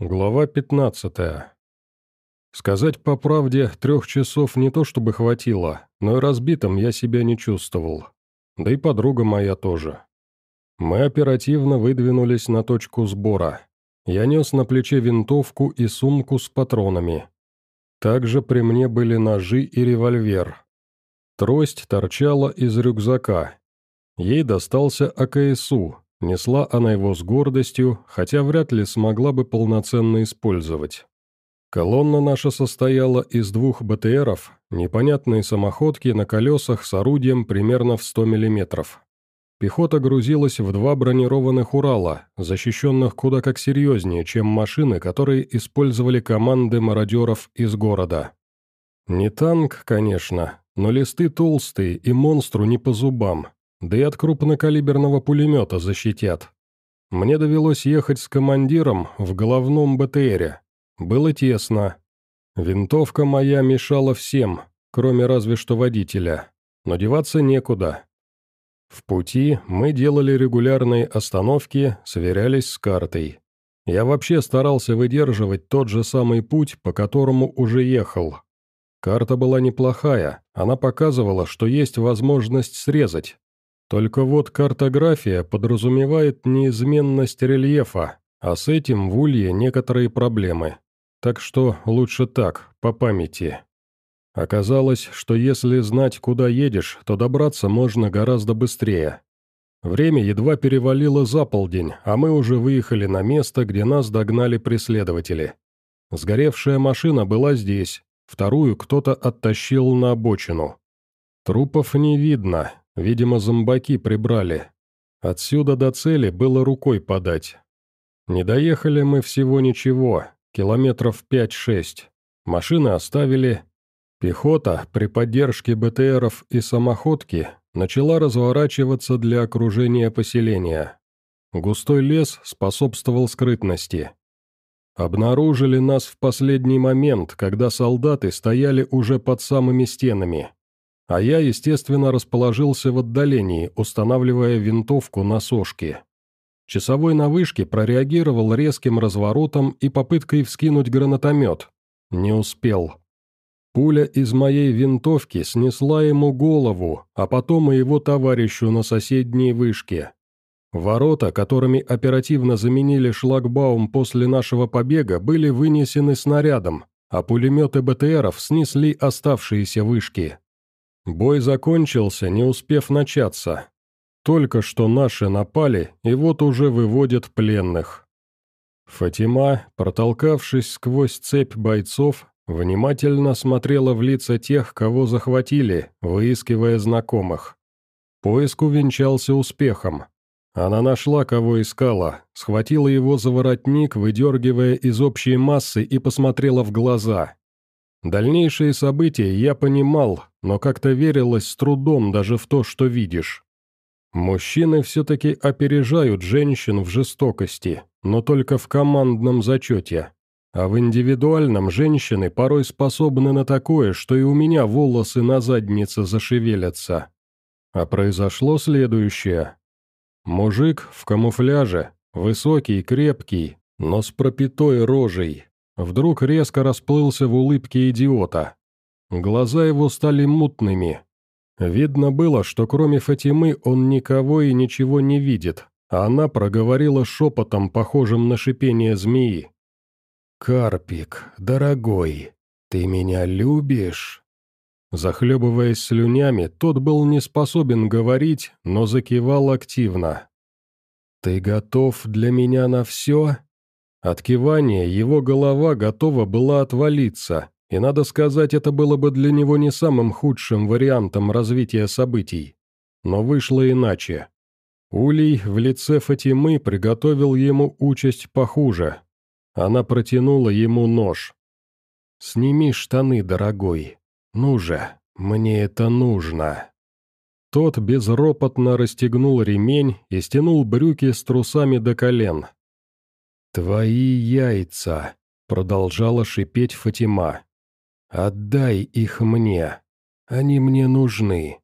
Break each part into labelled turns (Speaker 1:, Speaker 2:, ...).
Speaker 1: Глава 15. Сказать по правде, трех часов не то чтобы хватило, но и разбитым я себя не чувствовал. Да и подруга моя тоже. Мы оперативно выдвинулись на точку сбора. Я нес на плече винтовку и сумку с патронами. Также при мне были ножи и револьвер. Трость торчала из рюкзака. Ей достался АКСУ, Несла она его с гордостью, хотя вряд ли смогла бы полноценно использовать. Колонна наша состояла из двух БТРов, непонятные самоходки на колесах с орудием примерно в 100 мм. Пехота грузилась в два бронированных «Урала», защищенных куда как серьезнее, чем машины, которые использовали команды мародеров из города. Не танк, конечно, но листы толстые и монстру не по зубам, да и от крупнокалиберного пулемета защитят. Мне довелось ехать с командиром в головном БТРе. Было тесно. Винтовка моя мешала всем, кроме разве что водителя. Но деваться некуда. В пути мы делали регулярные остановки, сверялись с картой. Я вообще старался выдерживать тот же самый путь, по которому уже ехал. Карта была неплохая, она показывала, что есть возможность срезать, только вот картография подразумевает неизменность рельефа, а с этим в Улье некоторые проблемы. Так что лучше так, по памяти. Оказалось, что если знать, куда едешь, то добраться можно гораздо быстрее. Время едва перевалило за полдень, а мы уже выехали на место, где нас догнали преследователи. Сгоревшая машина была здесь, вторую кто-то оттащил на обочину. Трупов не видно, Видимо, зомбаки прибрали. Отсюда до цели было рукой подать. Не доехали мы всего ничего, километров 5-6. Машины оставили. Пехота при поддержке БТРов и самоходки начала разворачиваться для окружения поселения. Густой лес способствовал скрытности. Обнаружили нас в последний момент, когда солдаты стояли уже под самыми стенами. А я, естественно, расположился в отдалении, устанавливая винтовку на сошке. Часовой на вышке прореагировал резким разворотом и попыткой вскинуть гранатомет. Не успел. Пуля из моей винтовки снесла ему голову, а потом и его товарищу на соседней вышке. Ворота, которыми оперативно заменили шлагбаум после нашего побега, были вынесены снарядом, а пулеметы БТРов снесли оставшиеся вышки. Бой закончился, не успев начаться. Только что наши напали, и вот уже выводят пленных. Фатима, протолкавшись сквозь цепь бойцов, внимательно смотрела в лица тех, кого захватили, выискивая знакомых. Поиск увенчался успехом. Она нашла, кого искала, схватила его за воротник, выдергивая из общей массы и посмотрела в глаза. Дальнейшие события я понимал, но как-то верилось с трудом даже в то, что видишь. Мужчины все-таки опережают женщин в жестокости, но только в командном зачете. А в индивидуальном женщины порой способны на такое, что и у меня волосы на заднице зашевелятся. А произошло следующее. Мужик в камуфляже, высокий, крепкий, но с пропитой рожей, Вдруг резко расплылся в улыбке идиота. Глаза его стали мутными. Видно было, что кроме Фатимы он никого и ничего не видит, а она проговорила шепотом, похожим на шипение змеи. «Карпик, дорогой, ты меня любишь?» Захлебываясь слюнями, тот был не способен говорить, но закивал активно. «Ты готов для меня на все?» От кивания его голова готова была отвалиться, и, надо сказать, это было бы для него не самым худшим вариантом развития событий. Но вышло иначе. Улей в лице Фатимы приготовил ему участь похуже. Она протянула ему нож. «Сними штаны, дорогой. Ну же, мне это нужно». Тот безропотно расстегнул ремень и стянул брюки с трусами до колен. «Твои яйца!» — продолжала шипеть Фатима. «Отдай их мне. Они мне нужны».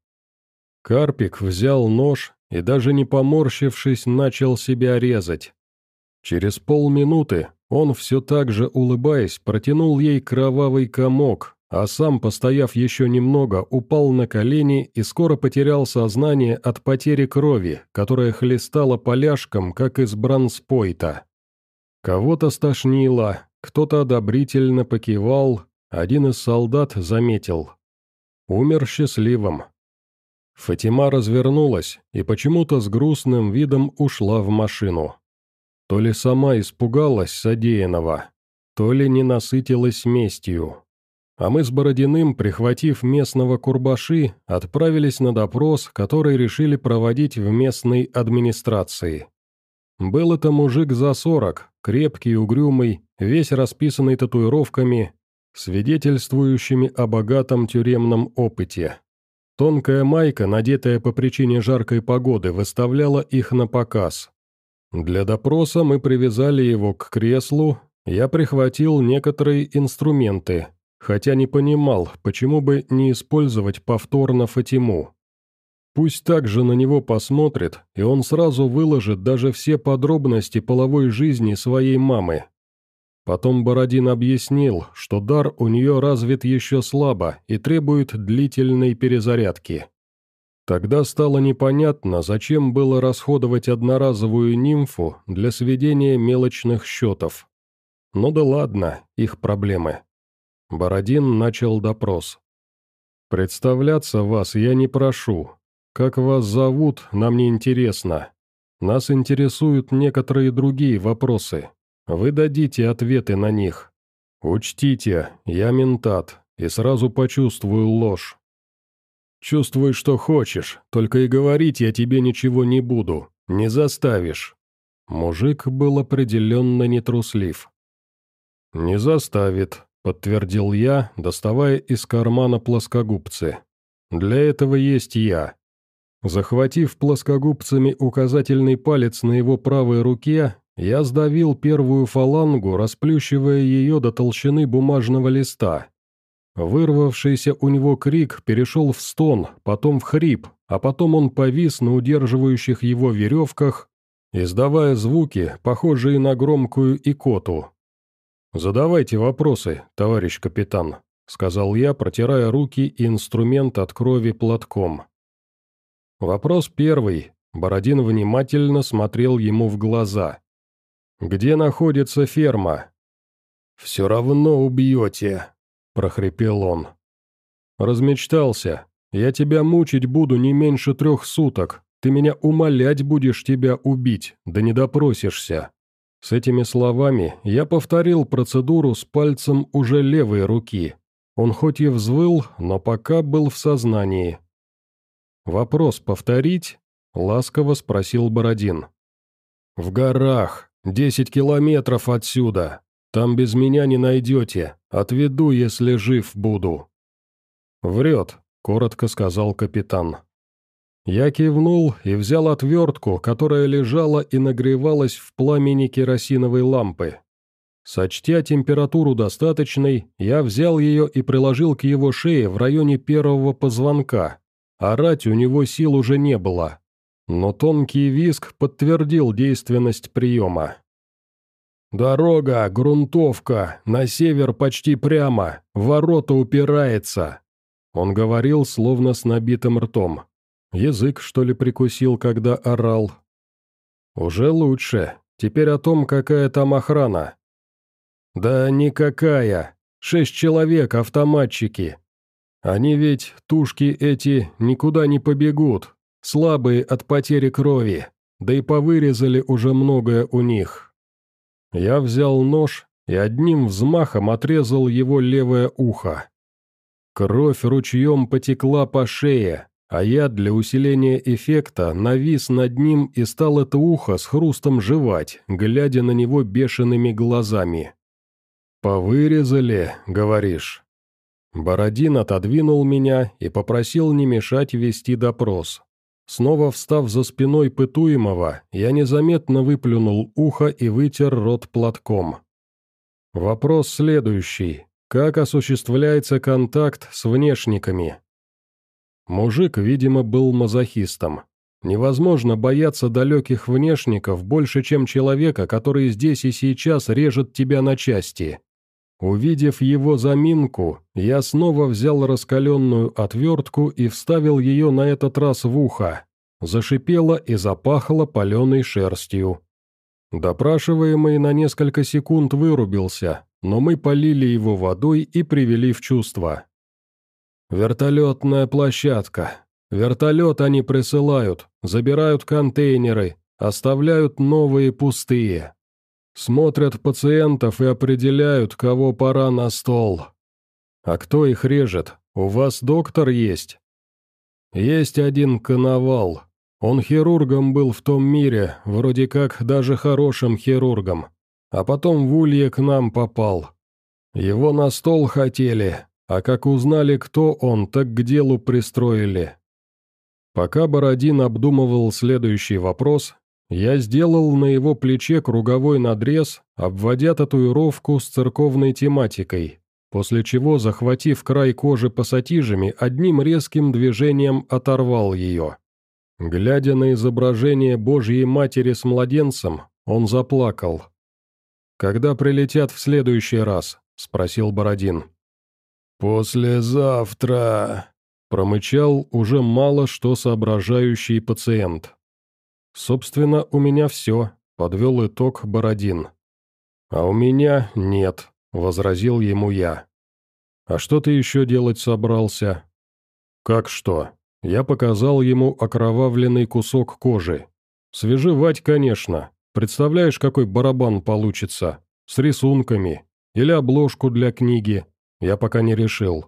Speaker 1: Карпик взял нож и, даже не поморщившись, начал себя резать. Через полминуты Он все так же, улыбаясь, протянул ей кровавый комок, а сам, постояв еще немного, упал на колени и скоро потерял сознание от потери крови, которая хлестала поляшком, как из бранспойта. Кого-то стошнило, кто-то одобрительно покивал, один из солдат заметил. Умер счастливым. Фатима развернулась и почему-то с грустным видом ушла в машину. То ли сама испугалась содеянного, то ли не насытилась местью. А мы с Бородиным, прихватив местного Курбаши, отправились на допрос, который решили проводить в местной администрации. Был это мужик за сорок, крепкий, угрюмый, весь расписанный татуировками, свидетельствующими о богатом тюремном опыте. Тонкая майка, надетая по причине жаркой погоды, выставляла их на показ. Для допроса мы привязали его к креслу, я прихватил некоторые инструменты, хотя не понимал, почему бы не использовать повторно Фатиму. Пусть также на него посмотрит, и он сразу выложит даже все подробности половой жизни своей мамы, Потом Бородин объяснил, что дар у нее развит еще слабо и требует длительной перезарядки. Тогда стало непонятно, зачем было расходовать одноразовую нимфу для сведения мелочных счетов. Ну да ладно, их проблемы. Бородин начал допрос. «Представляться вас я не прошу. Как вас зовут, нам не интересно. Нас интересуют некоторые другие вопросы. Вы дадите ответы на них. Учтите, я ментат, и сразу почувствую ложь. Чувствуй, что хочешь, только и говорить я тебе ничего не буду, не заставишь. Мужик был определенно нетруслив. «Не заставит», — подтвердил я, доставая из кармана плоскогубцы. «Для этого есть я». Захватив плоскогубцами указательный палец на его правой руке, я сдавил первую фалангу, расплющивая ее до толщины бумажного листа. Вырвавшийся у него крик перешел в стон, потом в хрип, а потом он повис на удерживающих его веревках, издавая звуки, похожие на громкую икоту. «Задавайте вопросы, товарищ капитан», — сказал я, протирая руки и инструмент от крови платком. Вопрос первый. Бородин внимательно смотрел ему в глаза. «Где находится ферма?» «Все равно убьете», — прохрипел он. «Размечтался. Я тебя мучить буду не меньше трех суток. Ты меня умолять будешь тебя убить, да не допросишься». С этими словами я повторил процедуру с пальцем уже левой руки. Он хоть и взвыл, но пока был в сознании. «Вопрос повторить?» — ласково спросил Бородин. «В горах», «Десять километров отсюда. Там без меня не найдете. Отведу, если жив буду». «Врет», — коротко сказал капитан. Я кивнул и взял отвертку, которая лежала и нагревалась в пламени керосиновой лампы. Сочтя температуру достаточной, я взял ее и приложил к его шее в районе первого позвонка. Орать у него сил уже не было. Но тонкий виск подтвердил действенность приема. «Дорога, грунтовка, на север почти прямо, ворота упирается». Он говорил, словно с набитым ртом. Язык, что ли, прикусил, когда орал. «Уже лучше. Теперь о том, какая там охрана». «Да никакая. Шесть человек, автоматчики. Они ведь, тушки эти, никуда не побегут слабые от потери крови, да и повырезали уже многое у них. Я взял нож и одним взмахом отрезал его левое ухо. Кровь ручьем потекла по шее, а я для усиления эффекта навис над ним и стал это ухо с хрустом жевать, глядя на него бешеными глазами. «Повырезали, говоришь?» Бородин отодвинул меня и попросил не мешать вести допрос. Снова встав за спиной пытуемого, я незаметно выплюнул ухо и вытер рот платком. Вопрос следующий. Как осуществляется контакт с внешниками? Мужик, видимо, был мазохистом. Невозможно бояться далеких внешников больше, чем человека, который здесь и сейчас режет тебя на части. Увидев его заминку, я снова взял раскаленную отвертку и вставил ее на этот раз в ухо. Зашипело и запахло паленой шерстью. Допрашиваемый на несколько секунд вырубился, но мы полили его водой и привели в чувство. «Вертолетная площадка. Вертолет они присылают, забирают контейнеры, оставляют новые пустые. Смотрят пациентов и определяют, кого пора на стол. А кто их режет? У вас доктор есть?» «Есть один коновал. Он хирургом был в том мире, вроде как даже хорошим хирургом. А потом в улье к нам попал. Его на стол хотели, а как узнали, кто он, так к делу пристроили. Пока Бородин обдумывал следующий вопрос, я сделал на его плече круговой надрез, обводя татуировку с церковной тематикой, после чего, захватив край кожи пассатижами, одним резким движением оторвал ее. Глядя на изображение Божьей Матери с младенцем, он заплакал. «Когда прилетят в следующий раз?» — спросил Бородин. «Послезавтра», Промычал уже мало что соображающий пациент. «Собственно, у меня все», — подвел итог Бородин. «А у меня нет», — возразил ему я. «А что ты еще делать собрался?» «Как что?» Я показал ему окровавленный кусок кожи. «Свежевать, конечно. Представляешь, какой барабан получится? С рисунками. Или обложку для книги. Я пока не решил.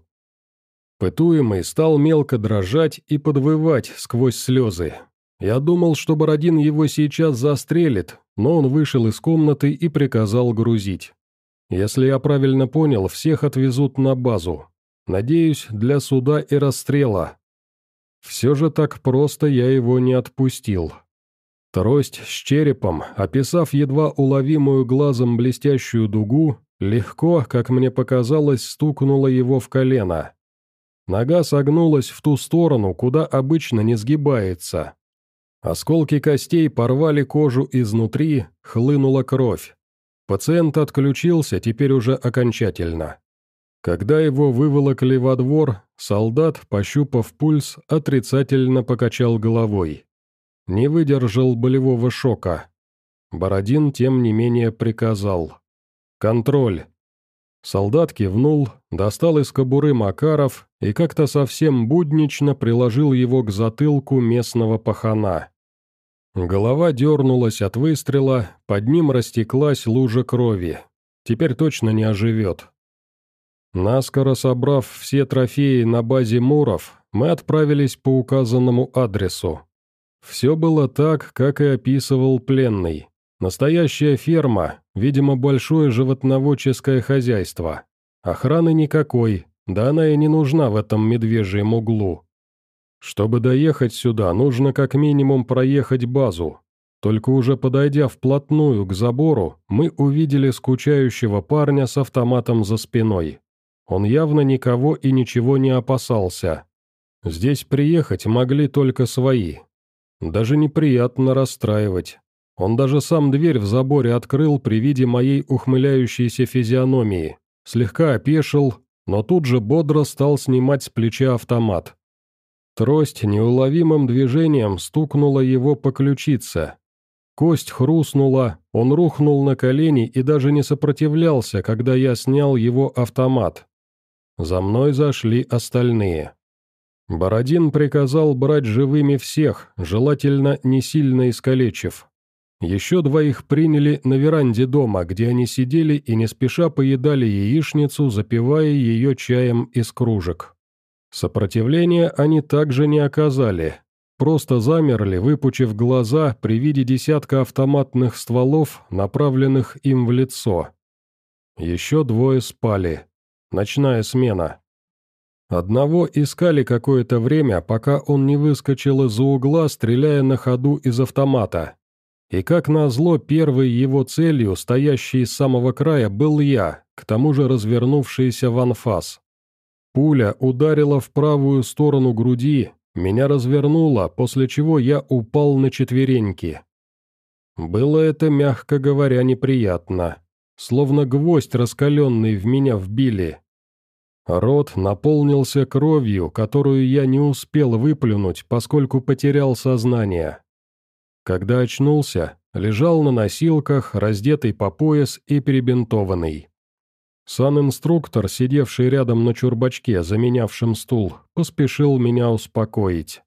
Speaker 1: Пытуемый стал мелко дрожать и подвывать сквозь слезы. Я думал, что Бородин его сейчас застрелит, но он вышел из комнаты и приказал грузить. Если я правильно понял, всех отвезут на базу. Надеюсь, для суда и расстрела. Все же так просто я его не отпустил. Трость с черепом, описав едва уловимую глазом блестящую дугу, легко, как мне показалось, стукнула его в колено. Нога согнулась в ту сторону, куда обычно не сгибается. Осколки костей порвали кожу изнутри, хлынула кровь. Пациент отключился теперь уже окончательно. Когда его выволокли во двор, солдат, пощупав пульс, отрицательно покачал головой. Не выдержал болевого шока. Бородин, тем не менее, приказал. «Контроль. Солдат кивнул, достал из кобуры Макаров и как-то совсем буднично приложил его к затылку местного пахана. Голова дернулась от выстрела, под ним растеклась лужа крови. Теперь точно не оживет. Наскоро собрав все трофеи на базе Муров, мы отправились по указанному адресу. Все было так, как и описывал пленный. Настоящая ферма, видимо, большое животноводческое хозяйство. Охраны никакой, да она и не нужна в этом медвежьем углу. Чтобы доехать сюда, нужно как минимум проехать базу. Только уже подойдя вплотную к забору, мы увидели скучающего парня с автоматом за спиной. Он явно никого и ничего не опасался. Здесь приехать могли только свои. Даже неприятно расстраивать. Он даже сам дверь в заборе открыл при виде моей ухмыляющейся физиономии, слегка опешил, но тут же бодро стал снимать с плеча автомат. Трость неуловимым движением стукнула его по ключице. Кость хрустнула, он рухнул на колени и даже не сопротивлялся, когда я снял его автомат. За мной зашли остальные. Бородин приказал брать живыми всех, желательно не сильно искалечив. Еще двоих приняли на веранде дома, где они сидели и не спеша поедали яичницу, запивая ее чаем из кружек. Сопротивления они также не оказали, просто замерли, выпучив глаза при виде десятка автоматных стволов, направленных им в лицо. Еще двое спали. Ночная смена. Одного искали какое-то время, пока он не выскочил из-за угла, стреляя на ходу из автомата. И как назло, первой его целью, стоящей с самого края, был я, к тому же развернувшийся в анфас. Пуля ударила в правую сторону груди, меня развернуло, после чего я упал на четвереньки. Было это, мягко говоря, неприятно. Словно гвоздь раскаленный в меня вбили. Рот наполнился кровью, которую я не успел выплюнуть, поскольку потерял сознание. Когда очнулся, лежал на носилках, раздетый по пояс и перебинтованный. Сан-инструктор, сидевший рядом на чурбачке, заменявшем стул, поспешил меня успокоить.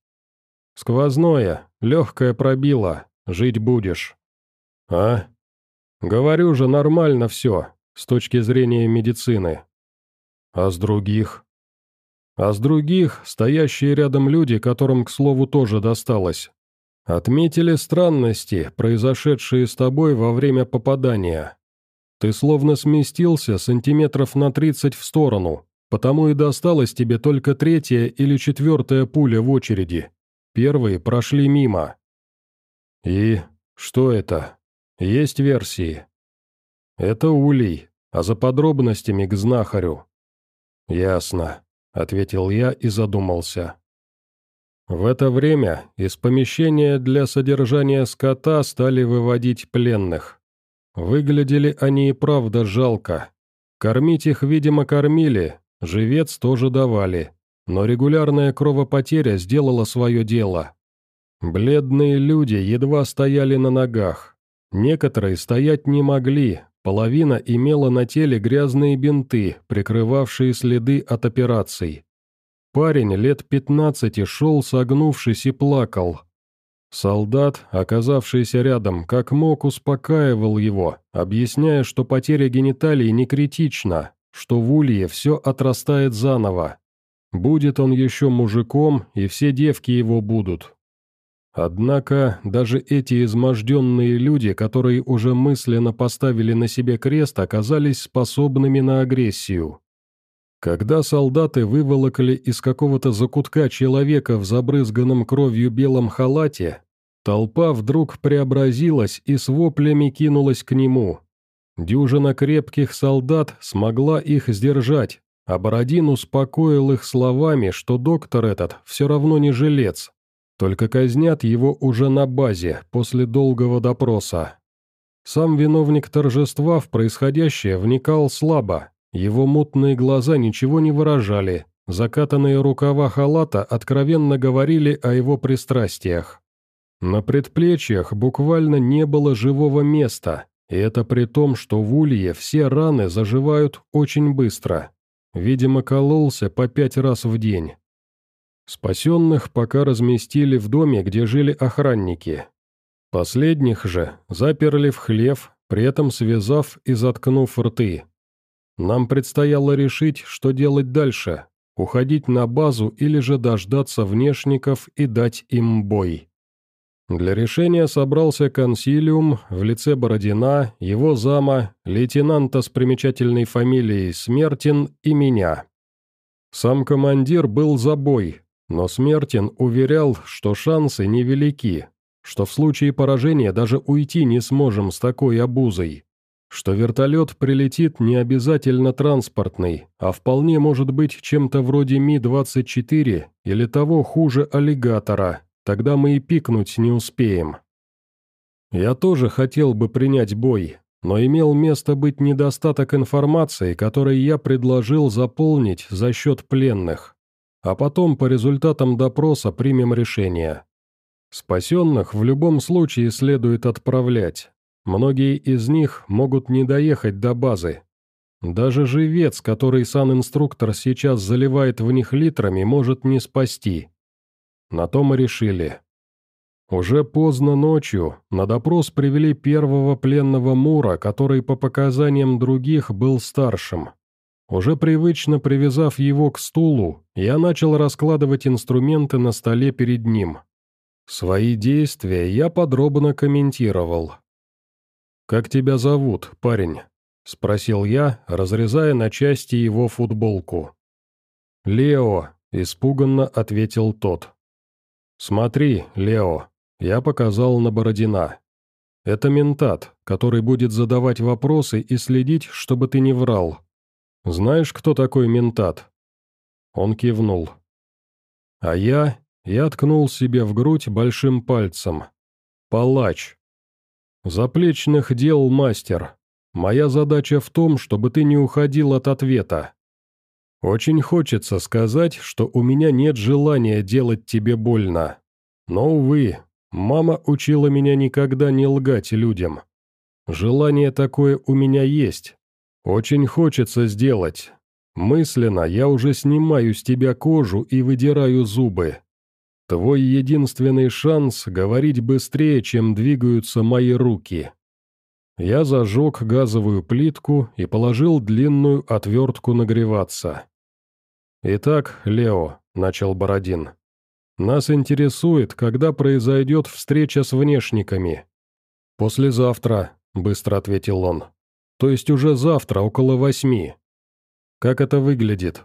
Speaker 1: «Сквозное, легкое пробило, жить будешь». «А?» «Говорю же, нормально все, с точки зрения медицины». «А с других?» «А с других, стоящие рядом люди, которым, к слову, тоже досталось, отметили странности, произошедшие с тобой во время попадания». Ты словно сместился сантиметров на тридцать в сторону, потому и досталась тебе только третья или четвертая пуля в очереди. Первые прошли мимо. И что это? Есть версии? Это улей, а за подробностями к знахарю. Ясно, ответил я и задумался. В это время из помещения для содержания скота стали выводить пленных. Выглядели они и правда жалко. Кормить их, видимо, кормили, живец тоже давали, но регулярная кровопотеря сделала свое дело. Бледные люди едва стояли на ногах. Некоторые стоять не могли, половина имела на теле грязные бинты, прикрывавшие следы от операций. Парень лет пятнадцати шел, согнувшись, и плакал, Солдат, оказавшийся рядом, как мог успокаивал его, объясняя, что потеря гениталий не критична, что в улье все отрастает заново. Будет он еще мужиком, и все девки его будут. Однако даже эти изможденные люди, которые уже мысленно поставили на себе крест, оказались способными на агрессию. Когда солдаты выволокли из какого-то закутка человека в забрызганном кровью белом халате, толпа вдруг преобразилась и с воплями кинулась к нему. Дюжина крепких солдат смогла их сдержать, а Бородин успокоил их словами, что доктор этот все равно не жилец, только казнят его уже на базе, после долгого допроса. Сам виновник торжества в происходящее вникал слабо, его мутные глаза ничего не выражали, закатанные рукава халата откровенно говорили о его пристрастиях. На предплечьях буквально не было живого места, и это при том, что в улье все раны заживают очень быстро. Видимо, кололся по пять раз в день. Спасенных пока разместили в доме, где жили охранники. Последних же заперли в хлев, при этом связав и заткнув рты. Нам предстояло решить, что делать дальше, уходить на базу или же дождаться внешников и дать им бой. Для решения собрался консилиум в лице Бородина, его зама, лейтенанта с примечательной фамилией Смертин и меня. Сам командир был за бой, но Смертин уверял, что шансы невелики, что в случае поражения даже уйти не сможем с такой обузой что вертолет прилетит не обязательно транспортный, а вполне может быть чем-то вроде Ми-24 или того хуже аллигатора, тогда мы и пикнуть не успеем. Я тоже хотел бы принять бой, но имел место быть недостаток информации, который я предложил заполнить за счет пленных, а потом по результатам допроса примем решение. Спасенных в любом случае следует отправлять, Многие из них могут не доехать до базы. Даже живец, который сан-инструктор сейчас заливает в них литрами, может не спасти. На то мы решили. Уже поздно ночью на допрос привели первого пленного Мура, который по показаниям других был старшим. Уже привычно привязав его к стулу, я начал раскладывать инструменты на столе перед ним. Свои действия я подробно комментировал, «Как тебя зовут, парень?» — спросил я, разрезая на части его футболку. «Лео», — испуганно ответил тот. «Смотри, Лео», — я показал на Бородина. «Это ментат, который будет задавать вопросы и следить, чтобы ты не врал. Знаешь, кто такой ментат?» Он кивнул. «А я Я ткнул себе в грудь большим пальцем. «Палач». «Заплечных дел мастер. Моя задача в том, чтобы ты не уходил от ответа. Очень хочется сказать, что у меня нет желания делать тебе больно. Но, увы, мама учила меня никогда не лгать людям. Желание такое у меня есть. Очень хочется сделать. Мысленно я уже снимаю с тебя кожу и выдираю зубы. Твой единственный шанс — говорить быстрее, чем двигаются мои руки. Я зажег газовую плитку и положил длинную отвертку нагреваться. «Итак, Лео», — начал Бородин, — «нас интересует, когда произойдет встреча с внешниками». «Послезавтра», — быстро ответил он. «То есть уже завтра, около восьми». «Как это выглядит?»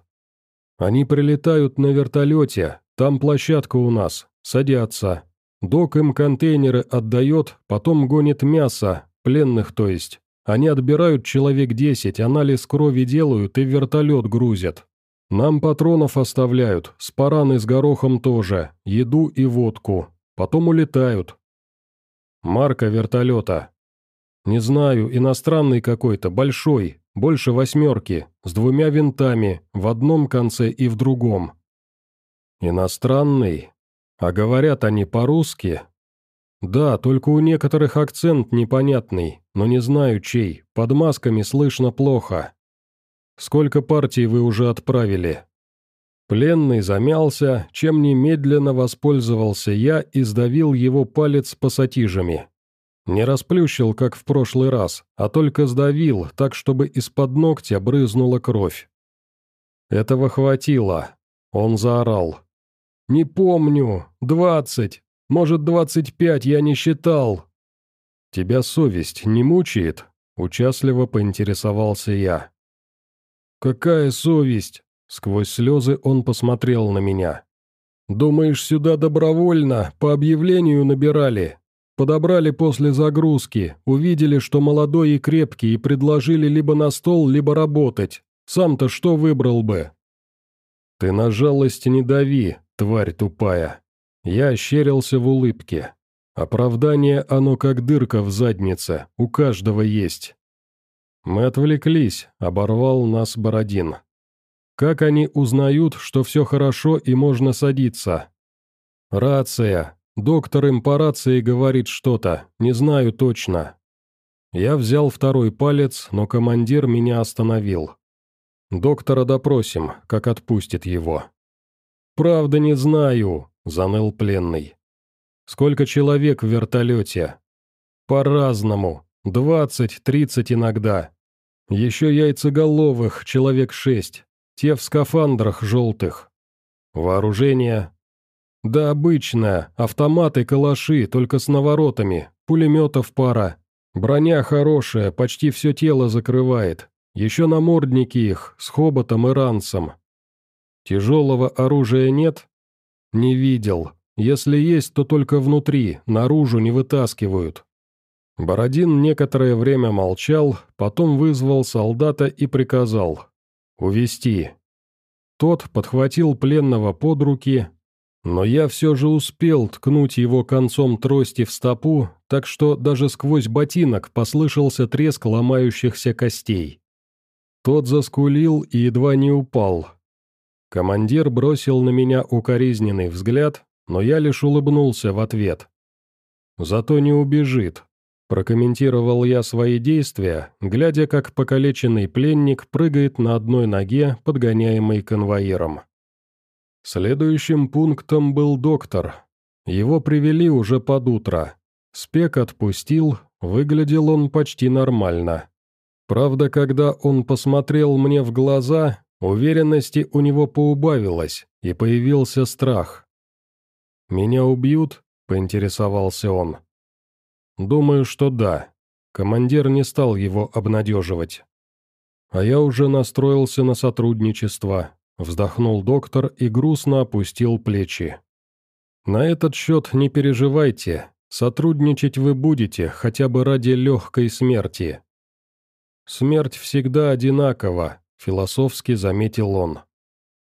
Speaker 1: «Они прилетают на вертолете, там площадка у нас, садятся. Док им контейнеры отдает, потом гонит мясо, пленных то есть. Они отбирают человек десять, анализ крови делают и вертолет грузят. Нам патронов оставляют, спараны с горохом тоже, еду и водку. Потом улетают. Марка вертолета. Не знаю, иностранный какой-то, большой, больше восьмерки, с двумя винтами, в одном конце и в другом. Иностранный? А говорят они по-русски? Да, только у некоторых акцент непонятный, но не знаю чей, под масками слышно плохо. Сколько партий вы уже отправили?» Пленный замялся, чем немедленно воспользовался я и сдавил его палец пассатижами. Не расплющил, как в прошлый раз, а только сдавил, так чтобы из-под ногтя брызнула кровь. Этого хватило. Он заорал. «Не помню. Двадцать. Может, двадцать пять я не считал». «Тебя совесть не мучает?» – участливо поинтересовался я. «Какая совесть?» Сквозь слезы он посмотрел на меня. «Думаешь, сюда добровольно, по объявлению набирали? Подобрали после загрузки, увидели, что молодой и крепкий, и предложили либо на стол, либо работать. Сам-то что выбрал бы?» «Ты на жалость не дави, тварь тупая». Я ощерился в улыбке. Оправдание оно как дырка в заднице, у каждого есть. «Мы отвлеклись», — оборвал нас Бородин. «Как они узнают, что все хорошо и можно садиться?» «Рация. Доктор им по рации говорит что-то, не знаю точно». Я взял второй палец, но командир меня остановил. «Доктора допросим, как отпустит его». «Правда не знаю», — заныл пленный. «Сколько человек в вертолете?» «По-разному. Двадцать, тридцать иногда. Еще яйцеголовых, человек шесть. Те в скафандрах желтых. Вооружение. Да обычное, автоматы, калаши, только с наворотами, пулеметов пара. Броня хорошая, почти все тело закрывает. Еще намордники их, с хоботом и ранцем. Тяжелого оружия нет? Не видел. Если есть, то только внутри, наружу не вытаскивают. Бородин некоторое время молчал, потом вызвал солдата и приказал «Увести». Тот подхватил пленного под руки, но я все же успел ткнуть его концом трости в стопу, так что даже сквозь ботинок послышался треск ломающихся костей. Тот заскулил и едва не упал. Командир бросил на меня укоризненный взгляд, но я лишь улыбнулся в ответ. Зато не убежит, Прокомментировал я свои действия, глядя, как покалеченный пленник прыгает на одной ноге, подгоняемый конвоиром. Следующим пунктом был доктор. Его привели уже под утро. Спек отпустил, выглядел он почти нормально. Правда, когда он посмотрел мне в глаза, уверенности у него поубавилось, и появился страх. «Меня убьют?» — поинтересовался он. «Думаю, что да». Командир не стал его обнадеживать. «А я уже настроился на сотрудничество», — вздохнул доктор и грустно опустил плечи. «На этот счет не переживайте. Сотрудничать вы будете, хотя бы ради легкой смерти». «Смерть всегда одинакова», — философски заметил он.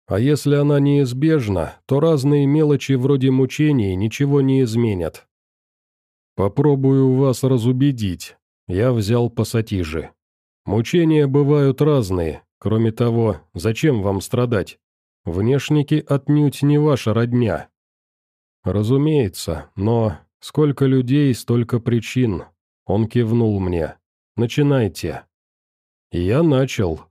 Speaker 1: А если она неизбежна, то разные мелочи вроде мучений ничего не изменят. Попробую вас разубедить. Я взял пассатижи. Мучения бывают разные. Кроме того, зачем вам страдать? Внешники отнюдь не ваша родня. Разумеется, но сколько людей, столько причин. Он кивнул мне. Начинайте. я начал.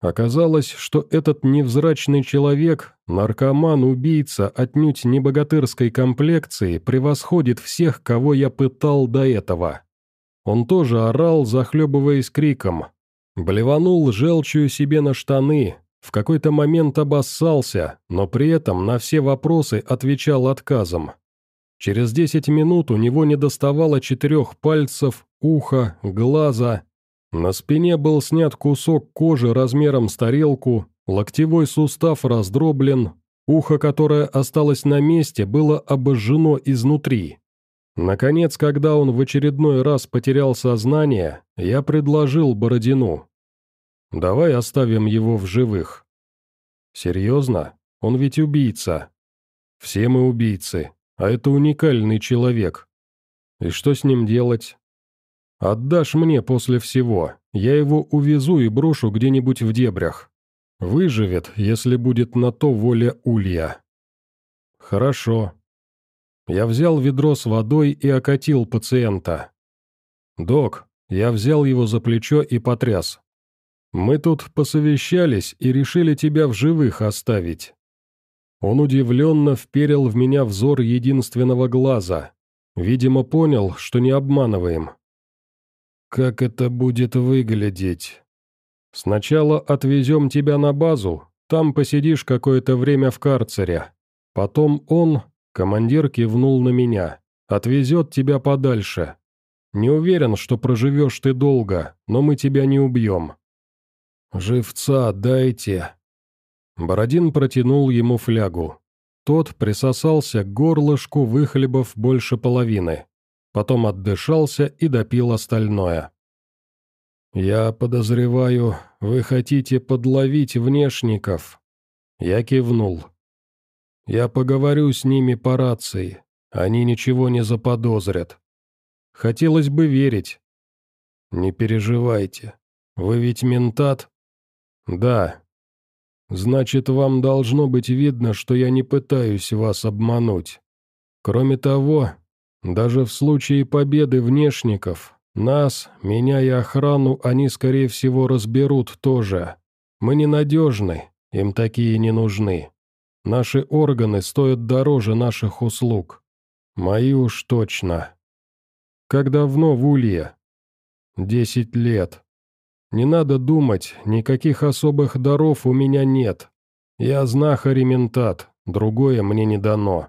Speaker 1: Оказалось, что этот невзрачный человек, наркоман-убийца отнюдь не богатырской комплекции, превосходит всех, кого я пытал до этого. Он тоже орал, захлебываясь криком. Блеванул желчью себе на штаны, в какой-то момент обоссался, но при этом на все вопросы отвечал отказом. Через десять минут у него не доставало четырех пальцев, уха, глаза на спине был снят кусок кожи размером с тарелку, локтевой сустав раздроблен, ухо, которое осталось на месте, было обожжено изнутри. Наконец, когда он в очередной раз потерял сознание, я предложил Бородину. «Давай оставим его в живых». «Серьезно? Он ведь убийца». «Все мы убийцы, а это уникальный человек. И что с ним делать?» Отдашь мне после всего, я его увезу и брошу где-нибудь в дебрях. Выживет, если будет на то воля Улья». «Хорошо». Я взял ведро с водой и окатил пациента. «Док», я взял его за плечо и потряс. «Мы тут посовещались и решили тебя в живых оставить». Он удивленно вперил в меня взор единственного глаза. Видимо, понял, что не обманываем. «Как это будет выглядеть?» «Сначала отвезем тебя на базу, там посидишь какое-то время в карцере. Потом он, командир кивнул на меня, отвезет тебя подальше. Не уверен, что проживешь ты долго, но мы тебя не убьем». «Живца дайте». Бородин протянул ему флягу. Тот присосался к горлышку, выхлебав больше половины потом отдышался и допил остальное. «Я подозреваю, вы хотите подловить внешников?» Я кивнул. «Я поговорю с ними по рации, они ничего не заподозрят. Хотелось бы верить». «Не переживайте, вы ведь ментат?» «Да». «Значит, вам должно быть видно, что я не пытаюсь вас обмануть. Кроме того, даже в случае победы внешников, нас, меня и охрану они, скорее всего, разберут тоже. Мы ненадежны, им такие не нужны. Наши органы стоят дороже наших услуг. Мои уж точно. Как давно в Улье? Десять лет. Не надо думать, никаких особых даров у меня нет. Я знахарь и ментат, другое мне не дано.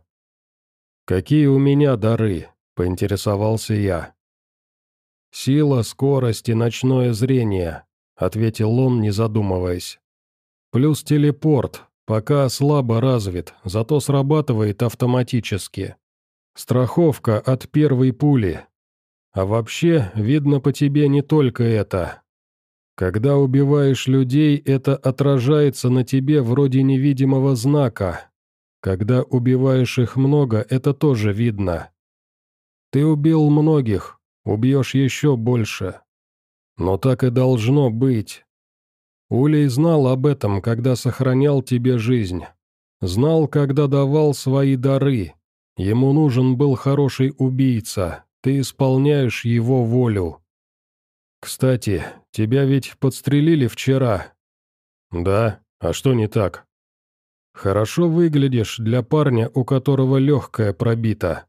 Speaker 1: «Какие у меня дары?» — поинтересовался я. «Сила, скорость и ночное зрение», — ответил он, не задумываясь. «Плюс телепорт, пока слабо развит, зато срабатывает автоматически. Страховка от первой пули. А вообще, видно по тебе не только это. Когда убиваешь людей, это отражается на тебе вроде невидимого знака, когда убиваешь их много, это тоже видно. Ты убил многих, убьешь еще больше. Но так и должно быть. Улей знал об этом, когда сохранял тебе жизнь. Знал, когда давал свои дары. Ему нужен был хороший убийца, ты исполняешь его волю. Кстати, тебя ведь подстрелили вчера. Да, а что не так? «Хорошо выглядишь для парня, у которого легкая пробита.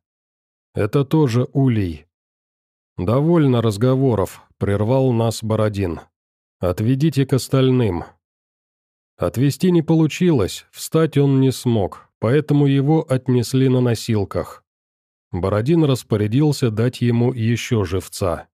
Speaker 1: Это тоже улей». «Довольно разговоров», — прервал нас Бородин. «Отведите к остальным». Отвести не получилось, встать он не смог, поэтому его отнесли на носилках. Бородин распорядился дать ему еще живца.